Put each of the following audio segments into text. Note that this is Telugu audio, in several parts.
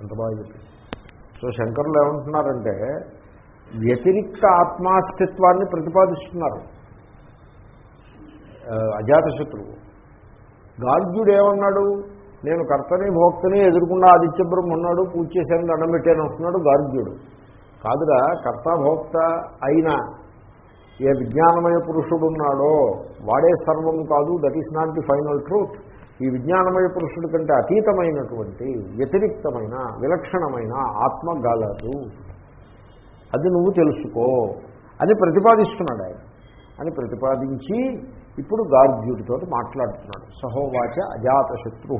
ఎంత బాగా చెప్పింది సో శంకరులు ఏమంటున్నారంటే వ్యతిరిక్త ఆత్మాస్తిత్వాన్ని ప్రతిపాదిస్తున్నారు. అజాతశత్రువు. గార్గ్యుడు ఏమన్నాడు నేను కర్తని భోక్తని ఎదుర్కొన్న ఆదిత్య బ్రహ్మ ఉన్నాడు పూజ చేశాను దండం పెట్టాను అంటున్నాడు గార్గ్యుడు. కాదురా కర్త భోక్త ఏ విజ్ఞానమయ పురుషుడు ఉన్నాడో వాడే సర్వం కాదు that is not the final truth. ఈ విజ్ఞానమయ పురుషుడి కంటే అతీతమైనటువంటి వ్యతిరిక్తమైన విలక్షణమైన ఆత్మ గలదు. అది నువ్వు తెలుసుకో. అని ప్రతిపాదిస్తున్నాడు ఆయన. అని ప్రతిపాదించి ఇప్పుడు గార్గ్యుడితో మాట్లాడుతున్నాడు. సహోవాచ అజాతశత్రు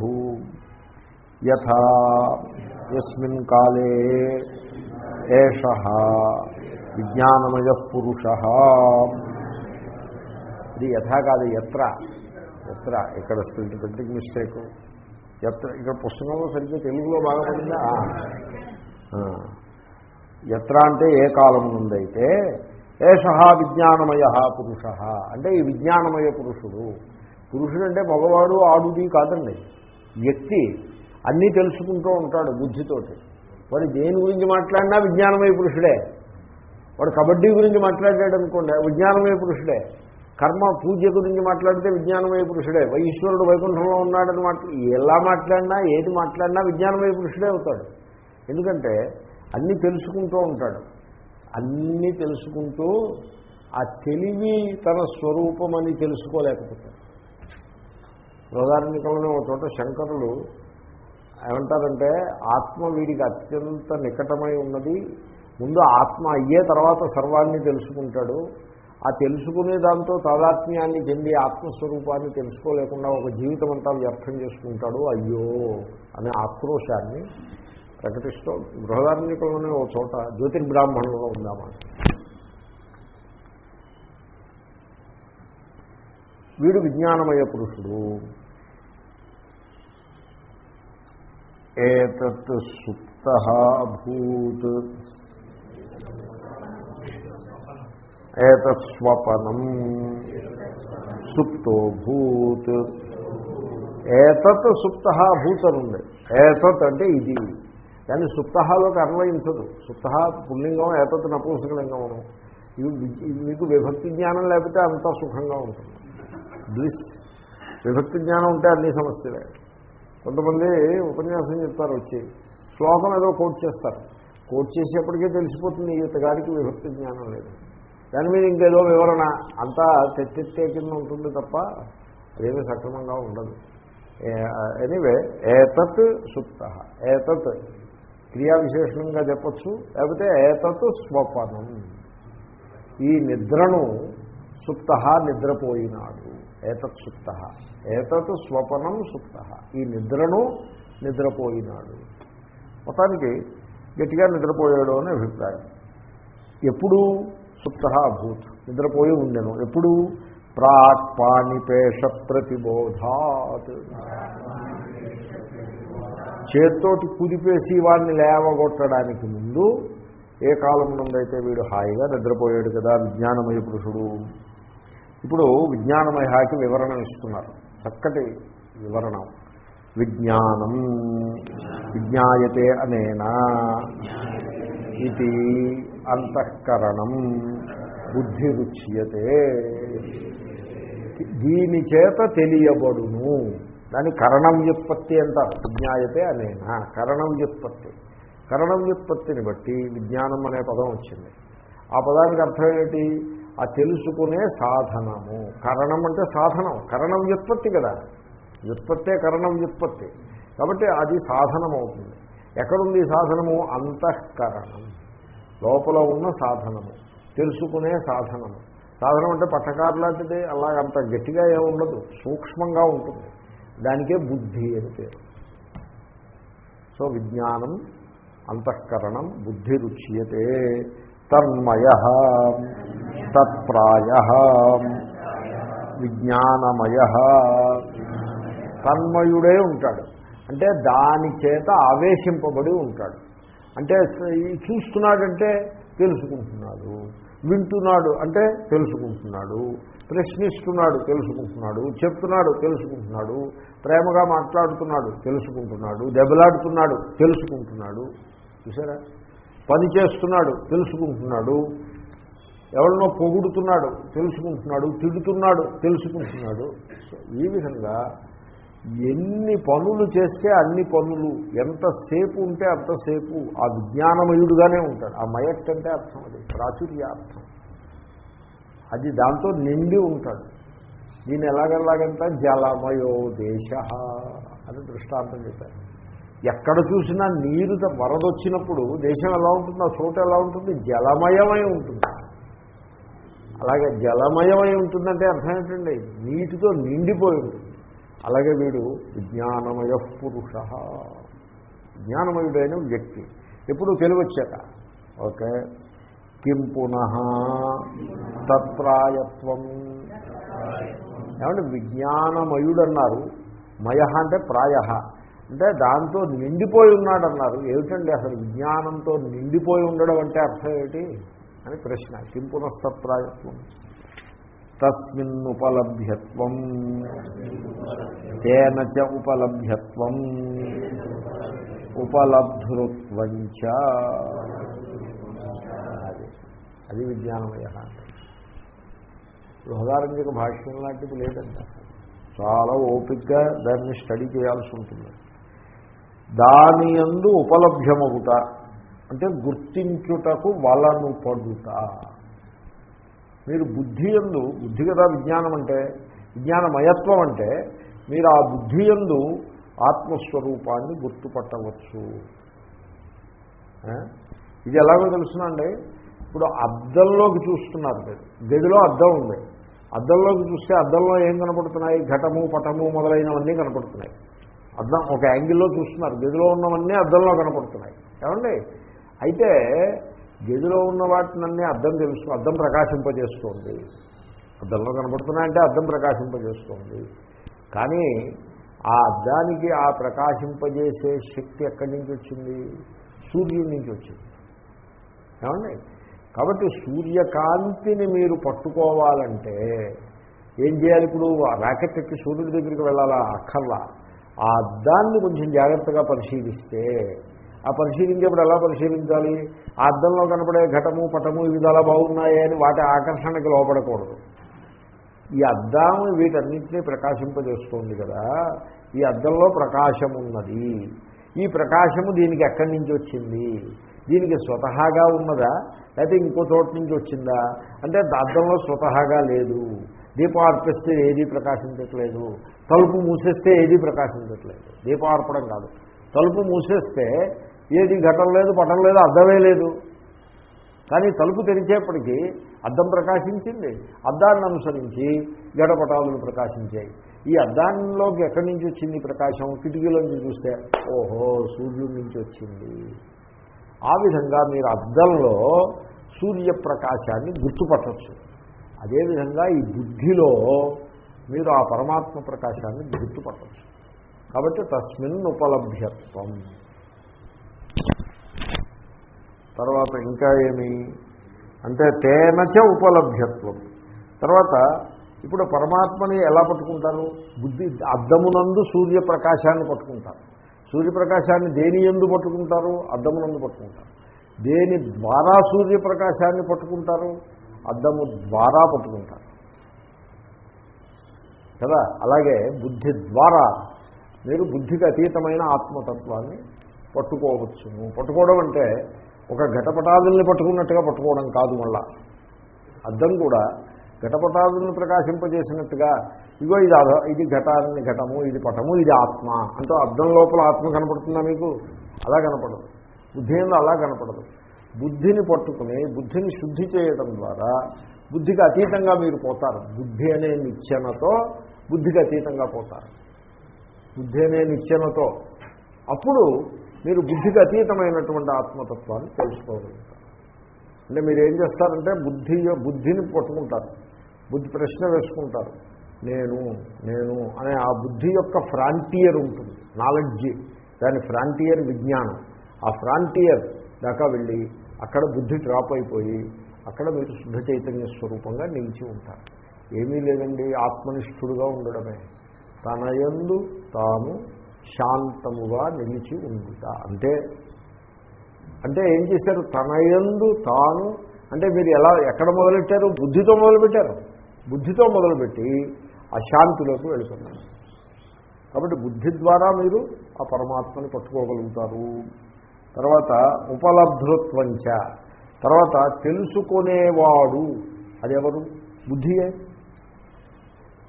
యథా ఎస్మిన్ కాలే ఏష విజ్ఞానమయ పురుష. ఇది యథా కాదు ఎత్ర ఎత్ర ఇక్కడ స్ప్రింట్ ప్రింటింగ్ మిస్టేక్ ఎత్ర ఇక్కడ పుస్తకంలో సరిగ్గా తెలుగులో బాగా పడిందా? ఎత్ర అంటే ఏ కాలం నుండైతే ఏష విజ్ఞానమయ పురుష. అంటే ఈ విజ్ఞానమయ పురుషుడు. పురుషుడు అంటే మగవాడు ఆడుది కాదండి. వ్యక్తి అన్నీ తెలుసుకుంటూ ఉంటాడు బుద్ధితోటి. వాడు దేని గురించి మాట్లాడినా విజ్ఞానమయ పురుషుడే. వాడు కబడ్డీ గురించి మాట్లాడాడు అనుకోండి విజ్ఞానమయ పురుషుడే. కర్మ పూజ గురించి మాట్లాడితే విజ్ఞానమయ పురుషుడే. ఈశ్వరుడు వైకుంఠంలో ఉన్నాడని మాట్లా ఎలా మాట్లాడినా ఏది మాట్లాడినా విజ్ఞానమయ పురుషుడే అవుతాడు. ఎందుకంటే అన్నీ తెలుసుకుంటూ ఉంటాడు. అన్నీ తెలుసుకుంటూ ఆ తెలివి తన స్వరూపమని తెలుసుకోలేకపోతాడు. బృహదారణ్యకంలోనే ఒక చోట శంకరులు ఏమంటారంటే ఆత్మ వీడికి అత్యంత నికటమై ఉన్నది. ముందు ఆత్మ అయ్యే తర్వాత సర్వాన్ని తెలుసుకుంటాడు. ఆ తెలుసుకునే దాంతో తాదాత్మ్యాన్ని చెంది ఆత్మస్వరూపాన్ని తెలుసుకోలేకుండా ఒక జీవితం అంతా వ్యర్థం చేసుకుంటాడు అయ్యో అనే ఆక్రోశాన్ని ప్రకటిస్తూ బృహదారణ్యకంలోనే ఒక చోట జ్యోతిర్బ్రాహ్మణంలో ఉందామా? వీడు విజ్ఞానమయ పురుషుడు. ఏతత్ సుప్త అభూత్ ఏతస్వపనం స్వపనం సుప్తో భూత్. ఏతత్ సుప్త భూత్ అని ఉంది ఏతత్ అంటే ఇది. కానీ సుప్తహాలోకి అన్వయించదు. సుప్త పుల్లింగం ఏతత్ నపుంసకలింగం మీకు విభక్తి జ్ఞానం లేకపోతే అంతా సుఖంగా ఉంటుంది. బ్లిస్. విభక్తి జ్ఞానం ఉంటే అన్ని సమస్యలే. కొంతమంది ఉపన్యాసం చెప్తారు వచ్చి. శ్లోకం ఏదో కోట్ చేస్తారు. కోట్ చేసేప్పటికే తెలిసిపోతుంది ఈతగాడికి విభక్తి జ్ఞానం లేదు. దాని మీద ఇంకేదో వివరణ. అంతా తెత్తెత్తే కింద ఉంటుంది తప్ప అదేమీ సక్రమంగా ఉండదు. ఎనీవే ఏతత్ సుప్త. ఏతత్ క్రియా విశేషణంగా చెప్పచ్చు. లేకపోతే ఏతత్ స్వపనం ఈ నిద్రను సుప్త నిద్రపోయినాడు. ఏతత్ సుప్త. ఏతత్ స్వపనం సుప్త. ఈ నిద్రను నిద్రపోయినాడు. మొత్తానికి గట్టిగా నిద్రపోయాడు అనే అభిప్రాయం. ఎప్పుడు? సుప్త అభూత్. నిద్రపోయి ఉండెను. ఎప్పుడు? ప్రాక్ పాణిపేష ప్రతిబోధాత్ చేత్తోటి కుదిపేసి వాడిని లేవగొట్టడానికి ముందు ఏ కాలం నుండైతే వీడు హాయిగా నిద్రపోయాడు కదా విజ్ఞానమయ పురుషుడు. ఇప్పుడు విజ్ఞానమయాకి వివరణ ఇస్తున్నారు. చక్కటి వివరణ. విజ్ఞానం. విజ్ఞాయతే అనేనా? ఇది అంతఃకరణం. బుద్ధిరుచ్యతే దీని చేత తెలియబడును. దాని కరణం వ్యుత్పత్తి అంటారు విజ్ఞాయతే అనేనా. కరణం వ్యుత్పత్తి. కరణం వ్యుత్పత్తిని బట్టి విజ్ఞానం అనే పదం వచ్చింది. ఆ పదానికి అర్థం ఏంటి? ఆ తెలుసుకునే సాధనము. కరణం అంటే సాధనం. కరణం వ్యుత్పత్తి కదా. వ్యుత్పత్తే కరణం వ్యుత్పత్తి. కాబట్టి అది సాధనం అవుతుంది ఎక్కడుంది సాధనము? అంతఃకరణం. లోపల ఉన్న సాధనము తెలుసుకునే సాధనము. సాధనం అంటే పట్టకారు లాంటిది అలాగంత గట్టిగా ఏముండదు సూక్ష్మంగా ఉంటుంది. దానికే బుద్ధి అని పేరు. సో విజ్ఞానం అంతఃకరణం బుద్ధి రుచ్యతే. తన్మయ తత్ప్రాయ విజ్ఞానమయ. తన్మయుడే ఉంటాడు. అంటే దాని చేత ఆవేశింపబడి ఉంటాడు. అంటే చూస్తున్నాడంటే తెలుసుకుంటున్నాడు వింటున్నాడు అంటే తెలుసుకుంటున్నాడు ప్రశ్నిస్తున్నాడు తెలుసుకుంటున్నాడు చెప్తున్నాడు తెలుసుకుంటున్నాడు ప్రేమగా మాట్లాడుతున్నాడు తెలుసుకుంటున్నాడు దెబ్బలాడుతున్నాడు తెలుసుకుంటున్నాడు. చూసారా పని చేస్తున్నాడు తెలుసుకుంటున్నాడు. ఎవరినో పొగుడుతున్నాడు తెలుసుకుంటున్నాడు తిడుతున్నాడు తెలుసుకుంటున్నాడు. ఈ విధంగా ఎన్ని పనులు చేస్తే అన్ని పనులు. ఎంతసేపు ఉంటే అంతసేపు ఆ విజ్ఞానమయుడుగానే ఉంటాడు. ఆ మయట్ అంటే అర్థం అది. ప్రాచుర్యార్థం. అది దాంతో నిండి ఉంటాడు. దీన్ని ఎలాగెలాగంటే జలమయో దేశ అని దృష్టాంతం చెప్పారు. ఎక్కడ చూసినా నీరు వరదొచ్చినప్పుడు దేశం ఎలా ఉంటుంది ఆ చోట ఎలా ఉంటుంది? జలమయమై ఉంటుంది. అలాగే జలమయమై ఉంటుందంటే అర్థం ఏంటండి? నీటితో నిండిపోయి ఉంటుంది. అలాగే వీడు విజ్ఞానమయ పురుష. జ్ఞానమయుడైన వ్యక్తి. ఎప్పుడు తెలివచ్చాక ఓకే. కిం పునః? తత్ప్రాయత్వం ఏమంటే విజ్ఞానమయుడు అన్నారు మయ అంటే ప్రాయ. అంటే దాంతో నిండిపోయి ఉన్నాడు అన్నారు ఏమిటండి అసలు విజ్ఞానంతో నిండిపోయి ఉండడం అంటే అర్థం ఏమిటి? అని ప్రశ్న. కిం పునస్తత్ప్రాయత్వం తస్మిన్నుపలభ్యత్వం. తేన చ ఉపలభ్యత్వం. ఉపలబ్ధృత్వం అది అది విజ్ఞానమయ అంటే భాష్యం లాంటిది లేదంట చాలా ఓపిక్గా దాన్ని స్టడీ చేయాల్సి ఉంటుంది. దాని యందు ఉపలభ్యమవుట అంటే గుర్తించుటకు వలను పడుతా మీరు బుద్ధి ఎందు బుద్ధి కదా విజ్ఞానం అంటే విజ్ఞానమయత్వం అంటే మీరు ఆ బుద్ధి ఎందు ఆత్మస్వరూపాన్ని గుర్తుపట్టవచ్చు. ఇది ఎలాగో తెలుసునండి ఇప్పుడు అద్దంలోకి చూస్తున్నారు మీరు. గదిలో అద్దం ఉంది. అద్దంలోకి చూస్తే అద్దంలో ఏం కనపడుతున్నాయి? ఘటము పటము మొదలైనవన్నీ కనపడుతున్నాయి. అద్దం ఒక యాంగిల్లో చూస్తున్నారు. గదిలో ఉన్నవన్నీ అద్దంలో కనపడుతున్నాయి. ఏమండి? అయితే గదిలో ఉన్న వాటినన్నీ అర్థం తెలుసు అద్దం ప్రకాశింపజేస్తోంది. అద్దంలో కనబడుతున్నాయంటే అర్థం ప్రకాశింపజేస్తోంది. కానీ ఆ అద్దానికి ఆ ప్రకాశింపజేసే శక్తి ఎక్కడి నుంచి వచ్చింది? సూర్యుడి నుంచి వచ్చింది. ఏమండి? కాబట్టి సూర్యకాంతిని మీరు పట్టుకోవాలంటే ఏం చేయాలి ఇప్పుడు? ఆ రాకెట్ ఎక్కి సూర్యుడి దగ్గరికి వెళ్ళాలా? అక్కర్లా. ఆ అద్దాన్ని కొంచెం జాగ్రత్తగా పరిశీలిస్తే ఆ పరిశీలించేప్పుడు ఎలా పరిశీలించాలి? ఆ అద్దంలో కనపడే ఘటము పటము ఇవి చాలా బాగున్నాయి అని వాటి ఆకర్షణకి లోపడకూడదు ఈ అద్దం వీటన్నింటినీ ప్రకాశింపజేస్తోంది కదా. ఈ అద్దంలో ప్రకాశం ఉన్నది. ఈ ప్రకాశము దీనికి ఎక్కడి నుంచి వచ్చింది? దీనికి స్వతహాగా ఉన్నదా? లేకపోతే ఇంకో చోట నుంచి వచ్చిందా? అంటే అద్దంలో స్వతహాగా లేదు. దీపం అర్పిస్తే ఏదీ ప్రకాశించట్లేదు. తలుపు మూసేస్తే ఏదీ ప్రకాశించట్లేదు. దీపం అర్పడం కాదు. తలుపు మూసేస్తే ఏది ఘటం లేదు పటం లేదు అద్దమే లేదు. కానీ తలుపు తెరిచేప్పటికీ అద్దం ప్రకాశించింది. అద్దాన్ని అనుసరించి గడపటాలు ప్రకాశించాయి. ఈ అద్దానిలోకి ఎక్కడి నుంచి వచ్చింది ప్రకాశం? కిటికీలోంచి చూస్తే ఓహో సూర్యుడి నుంచి వచ్చింది. ఆ విధంగా మీరు అద్దంలో సూర్యప్రకాశాన్ని గుర్తుపట్టచ్చు. అదేవిధంగా ఈ బుద్ధిలో మీరు ఆ పరమాత్మ ప్రకాశాన్ని గుర్తుపట్టచ్చు. కాబట్టి తస్మిన్ ఉపలభ్యత్వం. తర్వాత ఇంకా ఏమి? అంటే తేనచ ఉపలభ్యత్వం. తర్వాత ఇప్పుడు పరమాత్మని ఎలా పట్టుకుంటారు? బుద్ధి అద్దమునందు సూర్యప్రకాశాన్ని పట్టుకుంటారు. సూర్యప్రకాశాన్ని దేని ఎందు పట్టుకుంటారు? అద్దమునందు పట్టుకుంటారు. దేని ద్వారా సూర్యప్రకాశాన్ని పట్టుకుంటారు? అద్దము ద్వారా పట్టుకుంటారు. కదా? అలాగే బుద్ధి ద్వారా మీరు బుద్ధికి అతీతమైన ఆత్మతత్వాన్ని పట్టుకోవచ్చును. పట్టుకోవడం అంటే ఒక ఘటపటాదుల్ని పట్టుకున్నట్టుగా పట్టుకోవడం కాదు మళ్ళా. అద్దం కూడా ఘటపటాదుల్ని ప్రకాశింపజేసినట్టుగా ఇగో ఇది అధ ఇది ఘటాన్ని ఘటము ఇది పటము ఇది ఆత్మ అంటూ అర్థం లోపల ఆత్మ కనపడుతుందా మీకు? అలా కనపడదు. బుద్ధి అలా కనపడదు. బుద్ధిని పట్టుకుని బుద్ధిని శుద్ధి చేయడం ద్వారా బుద్ధికి అతీతంగా మీరు పోతారు. బుద్ధి అనే నిచ్చెనతో బుద్ధికి అతీతంగా పోతారు. బుద్ధి అనే నిచ్చెనతో. అప్పుడు మీరు బుద్ధికి అతీతమైనటువంటి ఆత్మతత్వాన్ని తెలుసుకోగలుగుతారు అంటే మీరు ఏం చేస్తారంటే బుద్ధి బుద్ధిని పట్టుకుంటారు. బుద్ధి ప్రశ్న వేసుకుంటారు. నేను నేను అనే ఆ బుద్ధి యొక్క ఫ్రాంటియర్ ఉంటుంది. నాలెడ్జి. దాని ఫ్రాంటియర్ విజ్ఞానం. ఆ ఫ్రాంటియర్ దాకా వెళ్ళి అక్కడ బుద్ధి డ్రాప్ అయిపోయి అక్కడ మీరు శుద్ధ చైతన్య స్వరూపంగా నిలిచి ఉంటారు. ఏమీ లేదండి ఆత్మనిష్ఠుడుగా ఉండడమే. తన యందు తాము శాంతముగా నిలిచి ఉండుట. అంతే అంటే ఏం చేశారు? తనయందు తాను అంటే మీరు ఎలా ఎక్కడ మొదలెట్టారు? బుద్ధితో మొదలుపెట్టారు. బుద్ధితో మొదలుపెట్టి ఆ శాంతిలోకి వెళుతున్నారు. కాబట్టి బుద్ధి ద్వారా మీరు ఆ పరమాత్మని పట్టుకోగలుగుతారు. తర్వాత ఉపలబ్ధృత్వంచ. తర్వాత తెలుసుకునేవాడు. అదెవరు? బుద్ధియే.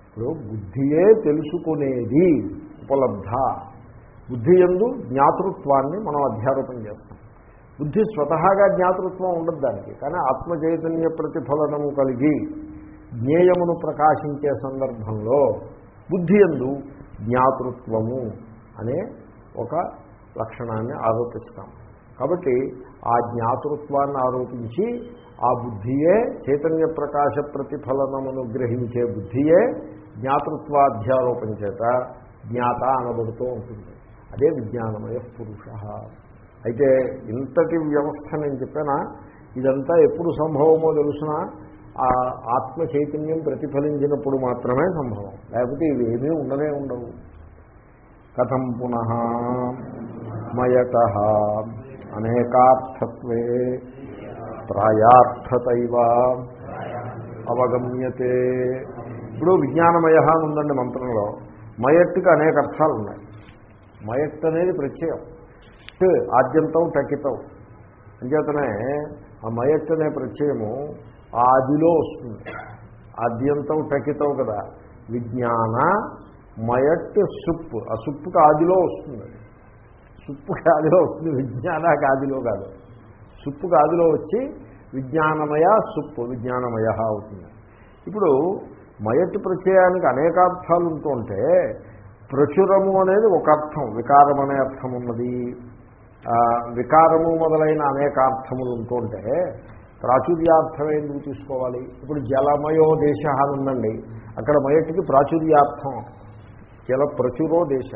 ఇప్పుడు బుద్ధియే తెలుసుకునేది. ఉపలబ్ధ. బుద్ధి ఎందు జ్ఞాతృత్వాన్ని మనం అధ్యారోపణ చేస్తాం. బుద్ధి స్వతహాగా జ్ఞాతృత్వం ఉండదు దానికి కానీ ఆత్మ చైతన్య ప్రతిఫలనము కలిగి జ్ఞేయమును ప్రకాశించే సందర్భంలో బుద్ధి ఎందు జ్ఞాతృత్వము అనే ఒక లక్షణాన్ని ఆరోపిస్తాం. కాబట్టి ఆ జ్ఞాతృత్వాన్ని ఆరోపించి ఆ బుద్ధియే చైతన్య ప్రకాశ ప్రతిఫలనమును గ్రహించే బుద్ధియే జ్ఞాతృత్వాధ్యారోపణ చేత జ్ఞాత అనబడుతూ ఉంటుంది. అదే విజ్ఞానమయ పురుష. అయితే ఇంతటి వ్యవస్థ నేను చెప్పానా? ఇదంతా ఎప్పుడు సంభవమో తెలుసిన? ఆ ఆత్మ చైతన్యం ప్రతిఫలించినప్పుడు మాత్రమే సంభవం. లేకపోతే ఇవేమీ ఏమీ ఉండనే ఉండవు. కథం పునః మయట అనేకార్థత్వే ప్రాయార్థతైవ అవగమ్యతే. ఇప్పుడు విజ్ఞానమయ ఉందండి మంత్రంలో. మయట్టుకు అనేక అర్థాలు ఉన్నాయి. మయట్ అనేది ప్రత్యయం. ట్ ఆద్యంతం టకితం. అంచేతనే ఆ మయట్ అనే ప్రత్యయము ఆదిలో వస్తుంది. ఆద్యంతం టకితం కదా. విజ్ఞాన మయట్ సుప్. ఆ సుప్పుకి ఆదిలో వస్తుంది. సుప్పుకి ఆదిలో వస్తుంది. విజ్ఞానాకి ఆదిలో కాదు. సుప్పుకి ఆదిలో వచ్చి విజ్ఞానమయ సుప్పు విజ్ఞానమయ అవుతుంది. ఇప్పుడు మయట్ ప్రత్యయానికి అనేకార్థాలు ఉంటుంటే ప్రచురము అనేది ఒక అర్థం వికారం అనే అర్థం ఉన్నది. వికారము మొదలైన అనేక అర్థములు ఉంటుంటే ప్రాచుర్యార్థం ఎందుకు తీసుకోవాలి? ఇప్పుడు జలమయో దేశ అని ఉందండి. అక్కడ మయటికి ప్రాచుర్యార్థం. జల ప్రచురో దేశ.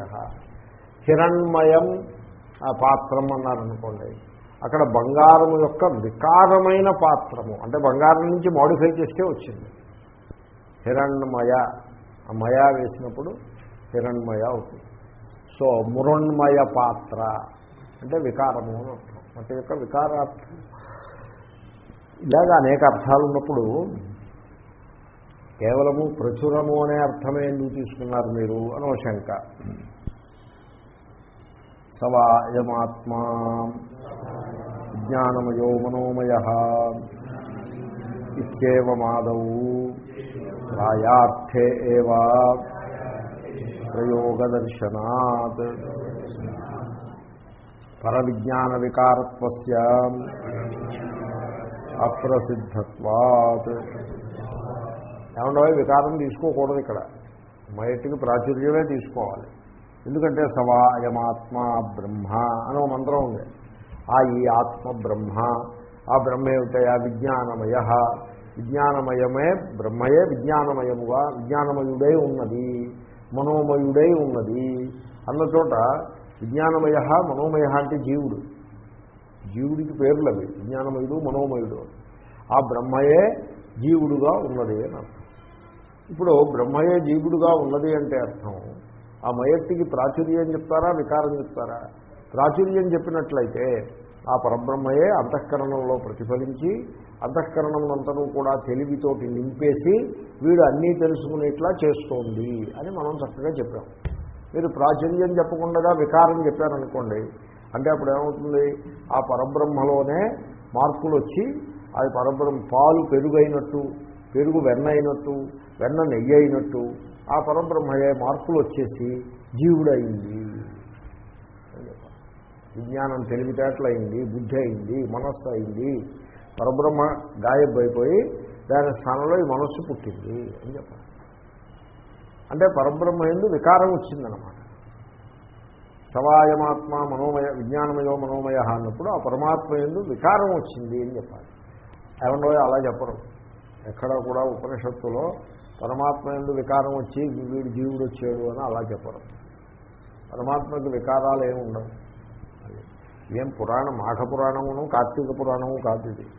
హిరణ్మయం పాత్రం అన్నారనుకోండి. అక్కడ బంగారము యొక్క వికారమైన పాత్రము. అంటే బంగారం నుంచి మాడిఫై చేస్తే వచ్చింది. హిరణ్మయ. ఆ మయ వేసినప్పుడు హిరణ్మయ అవుతుంది. సో మురణ్మయ పాత్ర అంటే వికారము అని అర్థం. అంటే యొక్క వికారార్థం. ఇలాగ అనేక అర్థాలు ఉన్నప్పుడు కేవలము ప్రచురము అనే అర్థమే ఎందుకు తీసుకున్నారు మీరు అనో శంక. సవాయమాత్మా జ్ఞానమయో మనోమయ ఇత్యేవమాదౌ ప్రాయార్థే ఏవా ప్రయోగదర్శనాత్. పరవిజ్ఞాన వికారత్వ అప్రసిద్ధత్వాత్. ఏమంటే వికారం తీసుకోకూడదు ఇక్కడ. మయటికి ప్రాచుర్యమే తీసుకోవాలి. ఎందుకంటే సవాయమాత్మ బ్రహ్మ అనో మంత్రం ఉంది. ఆ ఈ ఆత్మ బ్రహ్మ ఆ బ్రహ్మ ఏమిటయా విజ్ఞానమయ. విజ్ఞానమయమే బ్రహ్మయే విజ్ఞానమయముగా. విజ్ఞానమయుడే ఉన్నది. మనోమయుడై ఉన్నది. అన్న చోట విజ్ఞానమయ మనోమయ అంటే జీవుడు. జీవుడికి పేర్లు అవి. విజ్ఞానమయుడు మనోమయుడు. ఆ బ్రహ్మయే జీవుడుగా ఉన్నది అని అర్థం. ఇప్పుడు బ్రహ్మయే జీవుడుగా ఉన్నది అంటే అర్థం. ఆ మయట్టికి ప్రాచుర్యం చెప్తారా వికారం చెప్తారా? ప్రాచుర్యం చెప్పినట్లయితే ఆ పరబ్రహ్మయే అంతఃకరణంలో ప్రతిఫలించి అంతఃకరణంనంతను కూడా తెలివితోటి నింపేసి వీడు అన్నీ తెలుసుకునేట్లా చేస్తోంది అని మనం చక్కగా చెప్పాం. మీరు ప్రాచుర్యం చెప్పకుండా వికారం చెప్పారనుకోండి అంటే అప్పుడు ఏమవుతుంది ఆ పరబ్రహ్మలోనే మార్పులు వచ్చి అది పరబ్రహ్మ పాలు పెరుగైనట్టు పెరుగు వెన్న అయినట్టు వెన్న నెయ్యి అయినట్టు ఆ పరబ్రహ్మయే మార్పులు వచ్చేసి జీవుడైంది విజ్ఞానం తెలివితేటలైంది బుద్ధి అయింది మనస్సు అయింది పరబ్రహ్మ గాయబైపోయి దాని స్థానంలో ఈ మనస్సు పుట్టింది అని చెప్పాలి. అంటే పరబ్రహ్మ ఎందు వికారం వచ్చిందనమాట సవాయమాత్మ మనోమయ విజ్ఞానమయో మనోమయ అన్నప్పుడు ఆ పరమాత్మ ఎందు వికారం వచ్చింది అని చెప్పాలి. ఏమన్నా అలా చెప్పరు. ఎక్కడ కూడా ఉపనిషత్తులో పరమాత్మ ఎందు వికారం వచ్చి వీడు జీవుడు వచ్చాడు అని అలా చెప్పరు. పరమాత్మకి వికారాలు ఏమి ఉండవు. ఏం పురాణం మాఘ పురాణమును కార్తీక పురాణము కాదు ఇది.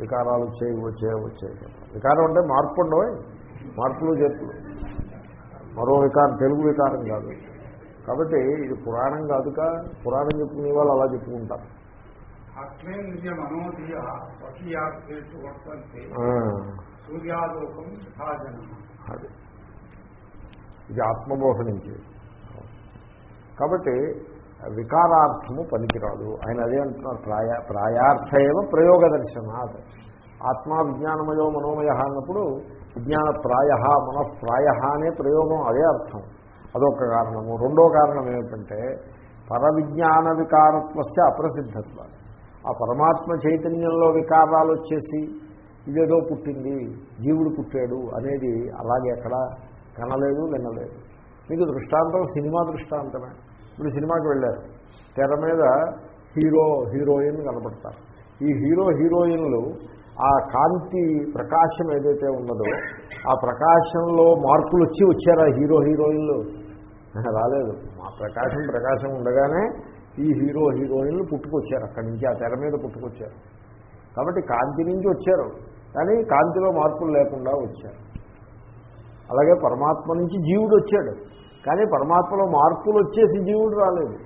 వికారాలు వచ్చాయి వచ్చే వచ్చాయి వికారం అంటే మార్పు ఉండవు. మార్పులు చేతులు. మరో వికారం తెలుగు వికారం కాదు. కాబట్టి ఇది పురాణం కాదుక పురాణం చెప్పుకునే వాళ్ళు అలా చెప్పుకుంటారు. అది. ఇది ఆత్మబోధ నుంచి. కాబట్టి వికారార్థము పనికిరాదు. ఆయన అదే అంటున్నారు ప్రాయ ప్రాయార్థ ఏమో ప్రయోగ దర్శనాత్ ఆత్మ విజ్ఞానమయో మనోమయ అన్నప్పుడు విజ్ఞాన ప్రాయ మనఃప్రాయ అనే ప్రయోగం అదే అర్థం. అదొక కారణము. రెండో కారణం ఏమిటంటే పరవిజ్ఞాన వికారత్వస్య అప్రసిద్ధత్వ ఆ పరమాత్మ చైతన్యంలో వికారాలు వచ్చేసి ఇదేదో పుట్టింది జీవుడు పుట్టాడు అనేది అలాగే ఎక్కడ కనలేదు వినలేదు. మీకు దృష్టాంతం సినిమా దృష్టాంతమే. ఇప్పుడు సినిమాకి వెళ్ళారు. తెర మీద హీరో హీరోయిన్ కనపడతారు. ఈ హీరో హీరోయిన్లు ఆ కాంతి ప్రకాశం ఏదైతే ఉన్నదో ఆ ప్రకాశంలో మార్పులు వచ్చి వచ్చారా హీరో హీరోయిన్లు. రాలేదు. మా ప్రకాశం ప్రకాశం ఉండగానే ఈ హీరో హీరోయిన్లు పుట్టుకొచ్చారు. అక్కడి నుంచి ఆ తెర మీద పుట్టుకొచ్చారు. కాబట్టి కాంతి నుంచి వచ్చారు. కానీ కాంతిలో మార్పులు లేకుండా వచ్చారు. అలాగే పరమాత్మ నుంచి జీవుడు వచ్చాడు. కానీ పరమాత్మలో మార్పులు వచ్చేసి జీవుడు రాలేదు.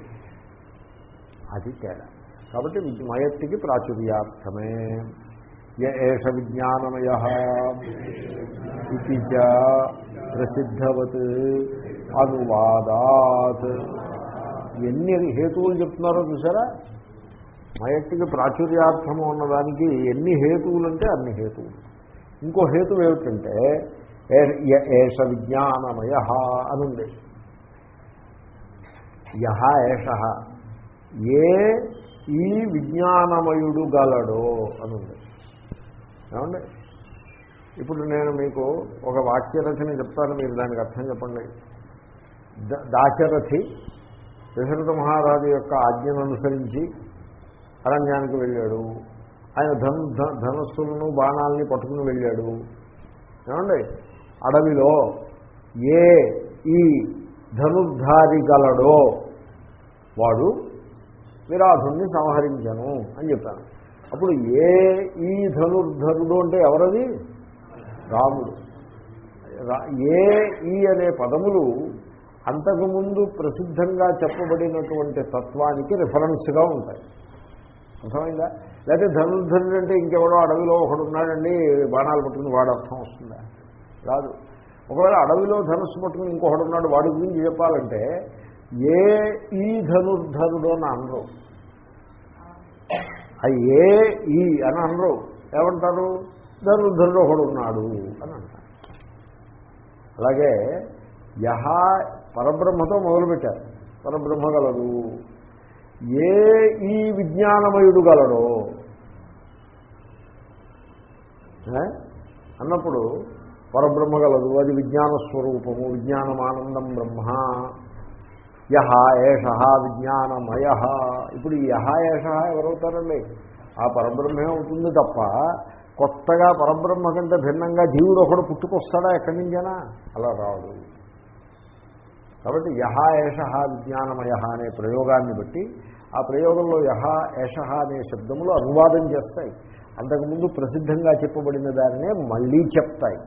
అది తేడా. కాబట్టి మయత్తికి ప్రాచుర్యార్థమే. ఏష విజ్ఞానమయ ఇది చ ప్రసిద్ధవత్ అనువాదాత్. ఎన్ని హేతువులు చెప్తున్నారో చూసారా మయట్టికి ప్రాచుర్యార్థము ఉన్నదానికి ఎన్ని హేతువులు అంటే అన్ని హేతువులు. ఇంకో హేతు ఏమిటంటే ఏ- ఏష విజ్ఞానమయ అని ఉండేది యహ ఏష. ఏ ఈ విజ్ఞానమయుడు గలడో అని ఉంది ఏమండి? ఇప్పుడు నేను మీకు ఒక వాక్యరచన చెప్తాను మీరు దానికి అర్థం చెప్పండి. దాశరథి దశరథ మహారాజు యొక్క ఆజ్ఞను అనుసరించి అరణ్యానికి వెళ్ళాడు. ఆయన ధను ధనస్సులను ధనుస్సులను బాణాలని పట్టుకుని వెళ్ళాడు. ఏమండి? అడవిలో ఏ ఈ ధనుర్ధారి గలడో వాడు విరాధుణ్ణి సంహరించను అని చెప్పాను. అప్పుడు ఏ ఈ ధనుర్ధరుడు అంటే ఎవరది? రాముడు. రా- ఏ ఈ అనే పదములు అంతకుముందు ప్రసిద్ధంగా చెప్పబడినటువంటి తత్వానికి రిఫరెన్స్గా ఉంటాయి. అర్థమైందా? లేకపోతే ధనుర్ధనుడు అంటే ఇంకెవడో అడవిలో ఒకడు ఉన్నాడండి బాణాలు పట్టుకుని వాడు అర్థం వస్తుందా? రాదు. ఒకవేళ అడవిలో ధనుస్సు పట్టుకుని ఇంకొకడు ఉన్నాడు వాడి గురించి చెప్పాలంటే ఏ ఈ ధనుర్ధరుడు అని అనరు. ఆ ఏ ఈ అని అనరు. ఏమంటారు? ధనుర్ధరుడు ఒకడు ఉన్నాడు అని అంటారు. అలాగే యహ పరబ్రహ్మతో మొదలుపెట్టారు. పరబ్రహ్మ గలదు ఏ ఈ విజ్ఞానమయుడు గలడో? అన్నప్పుడు పరబ్రహ్మ గలదు. అది విజ్ఞాన స్వరూపము విజ్ఞానమానందం బ్రహ్మ. యహ ఏష విజ్ఞానమయ. ఇప్పుడు ఈ యహ ఏష ఎవరవుతారండి? ఆ పరబ్రహ్మే అవుతుంది తప్ప కొత్తగా పరబ్రహ్మ కంటే భిన్నంగా జీవుడు ఒకడు పుట్టుకొస్తాడా ఎక్కడి నుంచైనా? అలా రాడు కాబట్టి యహ ఏష విజ్ఞానమయ అనే ప్రయోగాన్ని బట్టి ఆ ప్రయోగంలో యహ ఏష అనే శబ్దములు అనువాదం చేస్తాయి. అంతకుముందు ప్రసిద్ధంగా చెప్పబడిన దానినే మళ్ళీ చెప్తాయి.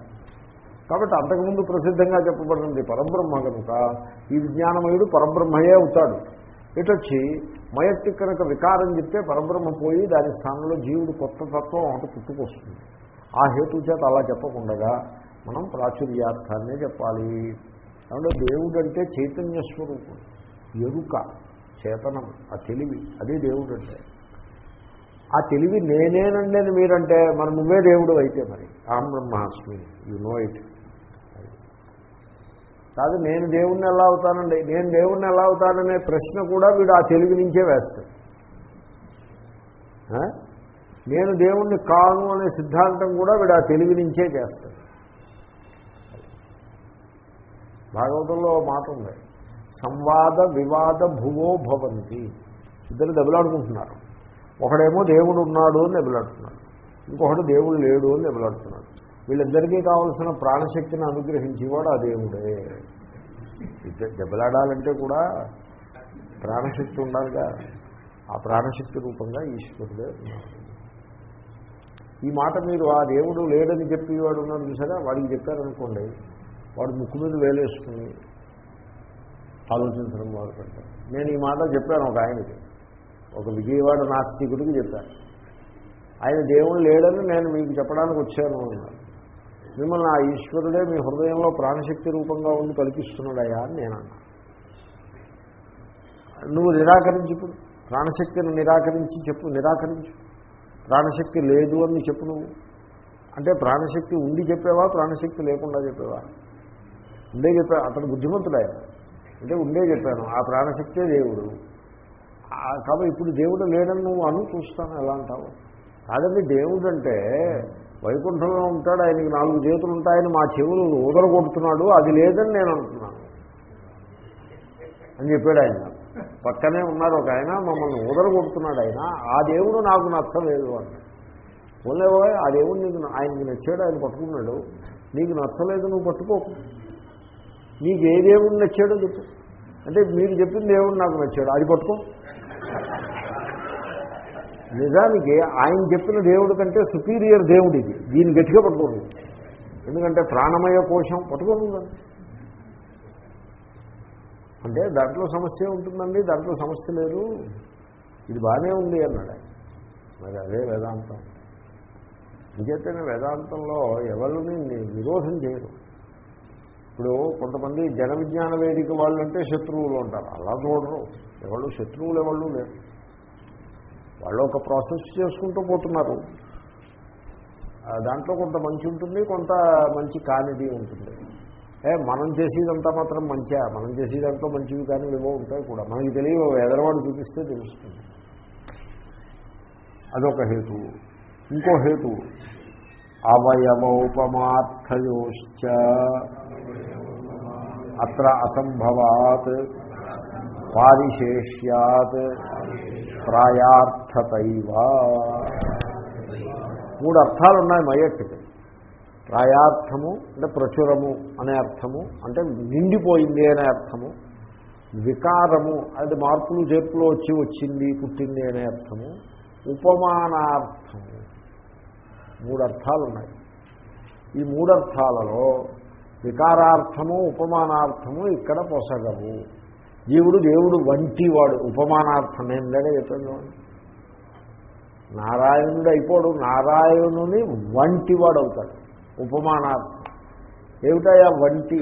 కాబట్టి అంతకుముందు ప్రసిద్ధంగా చెప్పబడినది పరబ్రహ్మ కనుక ఈ విజ్ఞానమయుడు పరబ్రహ్మయే అవుతాడు. ఇటొచ్చి మయత్తి కనుక వికారం చెప్తే పరబ్రహ్మ పోయి దాని స్థానంలో జీవుడు కొత్త తత్వం ఒకటి పుట్టుకొస్తుంది. ఆ హేతు చేత అలా చెప్పకుండగా మనం ప్రాచుర్యార్థాన్నే చెప్పాలి. కాబట్టి దేవుడు అంటే చైతన్య స్వరూపం ఎరుక చేతనం ఆ తెలివి అదే దేవుడు అంటే ఆ తెలివి నేనేనండి అని మీరంటే మరి నువ్వే దేవుడు అయితే మరి. అహం బ్రహ్మాస్మి యు నో ఇట్ కాదు నేను దేవుణ్ణి ఎలా అవుతానండి? నేను దేవుణ్ణి ఎలా అవుతాననే ప్రశ్న కూడా వీడు ఆ తెలివి నుంచే వేస్తాడు. నేను దేవుణ్ణి కాను అనే సిద్ధాంతం కూడా వీడు ఆ తెలుగు నుంచే చేస్తాడు. భాగవతంలో మాట ఉంది. సంవాద వివాద భువో భవంతి. ఇద్దరు దెబ్బలాడుకుంటున్నారు. ఒకడేమో దేవుడు ఉన్నాడు అని దెబ్బలాడుతున్నాడు. ఇంకొకడు దేవుడు లేడు అని దెబ్బలాడుతున్నాడు. వీళ్ళిద్దరికీ కావాల్సిన ప్రాణశక్తిని అనుగ్రహించేవాడు ఆ దేవుడే దెబ్బలాడాలంటే కూడా ప్రాణశక్తి ఉండాలిగా. ఆ ప్రాణశక్తి రూపంగా ఈశ్వరుడే ఈ మాట మీరు ఆ దేవుడు లేడని చెప్పి వాడు ఉన్నాడు చూసారా? వాడికి చెప్పారనుకోండి వాడు ముక్కు మీద వేలేసుకుని ఆలోచించడం మొదలు నేను ఈ మాట చెప్పాను ఒక ఆయనకి. ఒక విజయవాడ నాస్తికుడికి చెప్పాను. ఆయన దేవుడు లేడని నేను మీకు చెప్పడానికి వచ్చాను అన్నాడు. మిమ్మల్ని ఆ ఈశ్వరుడే మీ హృదయంలో ప్రాణశక్తి రూపంగా ఉండి కల్పిస్తున్నాడయా అని నేను అన్నా నువ్వు నిరాకరించి ఇప్పుడు ప్రాణశక్తిని నిరాకరించి చెప్పు నిరాకరించు. ప్రాణశక్తి లేదు అని చెప్పు నువ్వు. అంటే ప్రాణశక్తి ఉండి చెప్పేవా ప్రాణశక్తి లేకుండా చెప్పేవా? ఉండే చెప్పా అతను బుద్ధిమంతుడు ఆయన అంటే ఉండే చెప్పాను ఆ ప్రాణశక్తే దేవుడు. కాబట్టి ఇప్పుడు దేవుడు లేడని నువ్వు అను చూస్తాను ఎలా అంటావు? కాదండి దేవుడు అంటే వైకుంఠంలో ఉంటాడు ఆయనకి నాలుగు చేతులు ఉంటాయని మా చెవులు ఊదర కొడుతున్నాడు అది లేదని నేను అంటున్నాను. అని చెప్పాడు ఆయన. పక్కనే ఉన్నారు ఒక ఆయన మమ్మల్ని ఊదర కొడుతున్నాడు ఆయన ఆ దేవుడు నాకు నచ్చలేదు అన్నాడు పోలేవో ఆ దేవుడు నీకు ఆయనకి నచ్చాడు ఆయన పట్టుకున్నాడు. నీకు నచ్చలేదు నువ్వు పట్టుకోకు నీకు ఏ దేవుడు నచ్చాడో చెప్పు. అంటే మీరు చెప్పిన దేవుడు నాకు నచ్చాడు అది పట్టుకో. నిజానికి ఆయన చెప్పిన దేవుడి కంటే సుపీరియర్ దేవుడు ఇది. దీన్ని గట్టిగా పట్టుకోండి. ఎందుకంటే ప్రాణమయ కోశం పట్టుకోండి అంటే దాంట్లో సమస్య ఉంటుందండి దాంట్లో సమస్య లేదు. ఇది బాగానే ఉంది అన్నాడు మరి అదే వేదాంతం. అంచేతనే వేదాంతంలో ఎవరిని విరోధం చేయరు. ఇప్పుడు కొంతమంది జన విజ్ఞాన వేదిక వాళ్ళు అంటే శత్రువులు ఉంటారు. అలా చూడరు. ఎవరు శత్రువులు ఎవరు లేరు. వాళ్ళు ఒక ప్రాసెస్ చేసుకుంటూ పోతున్నారు. దాంట్లో కొంత మంచి ఉంటుంది కొంత మంచి కానిది ఉంటుంది. ఏ మనం చేసేదంతా మాత్రం మంచా? మనం చేసేదంతా మంచివి కానీ ఏవో ఉంటాయి కూడా. మనకి తెలియవు ఎదరవాడు చూపిస్తే తెలుస్తుంది. అదొక హేతు. ఇంకో హేతు. అవయవోపమార్థయోశ్చ. అత్ర అసంభవాత్. పారిశేష్యాత్ ప్రాయార్థతైవ. మూడు అర్థాలు ఉన్నాయి మయట్టుకి. ప్రాయార్థము అంటే ప్రచురము అనే అర్థము అంటే నిండిపోయింది అనే అర్థము వికారము అది మార్పులు చేర్పులు వచ్చి వచ్చింది పుట్టింది అనే అర్థము ఉపమానార్థము. మూడు అర్థాలు ఉన్నాయి ఈ మూడర్థాలలో వికారార్థము ఉపమానార్థము ఇక్కడ పొసగవు. జీవుడు దేవుడు వంటి వాడు ఉపమానార్థం నేను చెప్పాను నారాయణుడు అయిపోడు. నారాయణుని వంటి వాడు అవుతాడు. ఉపమానార్థం. ఏమిటయా వంటి?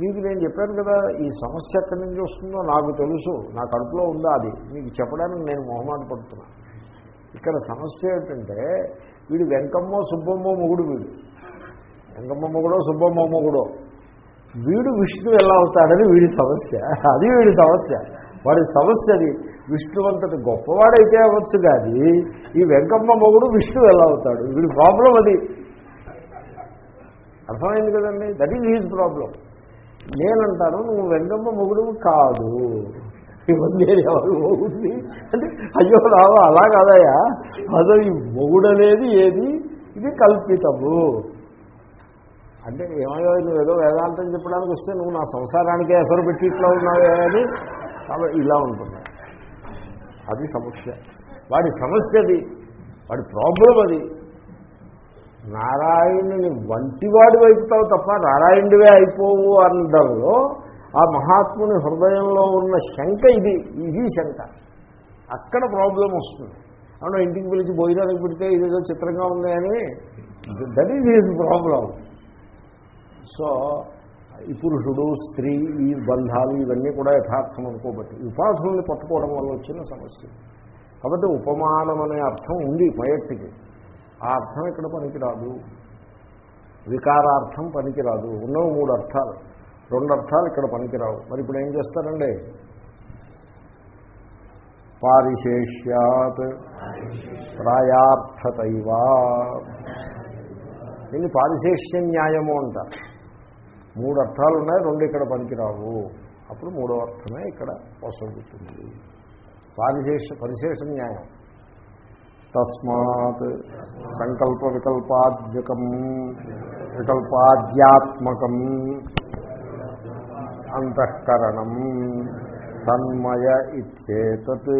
మీకు నేను చెప్పాను కదా ఈ సమస్య ఎక్కడి నుంచి వస్తుందో నాకు తెలుసు. నా కడుపులో ఉందా అది? మీకు చెప్పడానికి నేను మొహమాట పడుతున్నా. ఇక్కడ సమస్య ఏంటంటే వీడు వెంకమ్మో సుబ్బమ్మో మొగుడు వీడు. వెంకమ్మ మొగుడో సుబ్బమ్మ మొగుడో. వీడు విష్ణు ఎలా అవుతాడని వీడి సమస్య. అది వీడి సమస్య. వాడి సమస్య అది. విష్ణువంతటి గొప్పవాడైతే అవ్వచ్చు కానీ ఈ వెంకమ్మ మొగుడు విష్ణు ఎలా అవుతాడు? వీడి ప్రాబ్లం అది. అర్థమైంది కదండి? దట్ ఈజ్ హీజ్ ప్రాబ్లం నేనంటాను నువ్వు వెంకమ్మ మొగుడు కాదు. నేను ఎవరు మొగుడిని? అంటే అయ్యో రావా అలా కాదయా అదో ఈ మొగుడు అనేది ఏది? ఇది కల్పితము. అంటే ఏమయ్యో నువ్వు ఏదో వేదాంతం చెప్పడానికి వస్తే నువ్వు నా సంసారానికే అసలు పెట్టి ఇట్లా ఉన్నావే అని కాబట్టి ఇలా ఉంటుంది. అది సమస్య. వాడి సమస్య అది. వాడి ప్రాబ్లం అది. నారాయణుని వంటివాడి వైపుతావు తప్ప నారాయణుడివే అయిపోవు అనడంలో ఆ మహాత్ముని హృదయంలో ఉన్న శంక ఇది. ఇది శంక. అక్కడ ప్రాబ్లం వస్తుంది. అవును ఇంటికి పిలిచి భోజనానికి పెడితే ఇదేదో చిత్రంగా ఉంది అని. That is his problem so ఈ పురుషుడు స్త్రీ ఈ బంధాలు ఇవన్నీ కూడా యథార్థం అనుకోబట్టి ఉపాధుల్ని పట్టుకోవడం వల్ల వచ్చిన సమస్య. కాబట్టి ఉపమానం అనే అర్థం ఉంది పయట్టికి ఆ అర్థం ఇక్కడ పనికిరాదు. వికారార్థం పనికిరాదు. ఉన్నవి మూడు అర్థాలు. రెండు అర్థాలు ఇక్కడ పనికిరావు. మరి ఇప్పుడు ఏం చేస్తారండి? పారిశేష్యాత్ ప్రాయార్థతైవా. దీన్ని పారిశేష్య న్యాయము అంటారు. మూడు అర్థాలు ఉన్నాయి రెండు ఇక్కడ పనికిరావు. అప్పుడు మూడో అర్థమే ఇక్కడ వసగుతుంది పారిశేష పరిశేష న్యాయం. తస్మాత్ సంకల్ప వికల్పాద్యకం వికల్పాద్యాత్మకం అంతఃకరణం తన్మయ ఇచ్చేతత్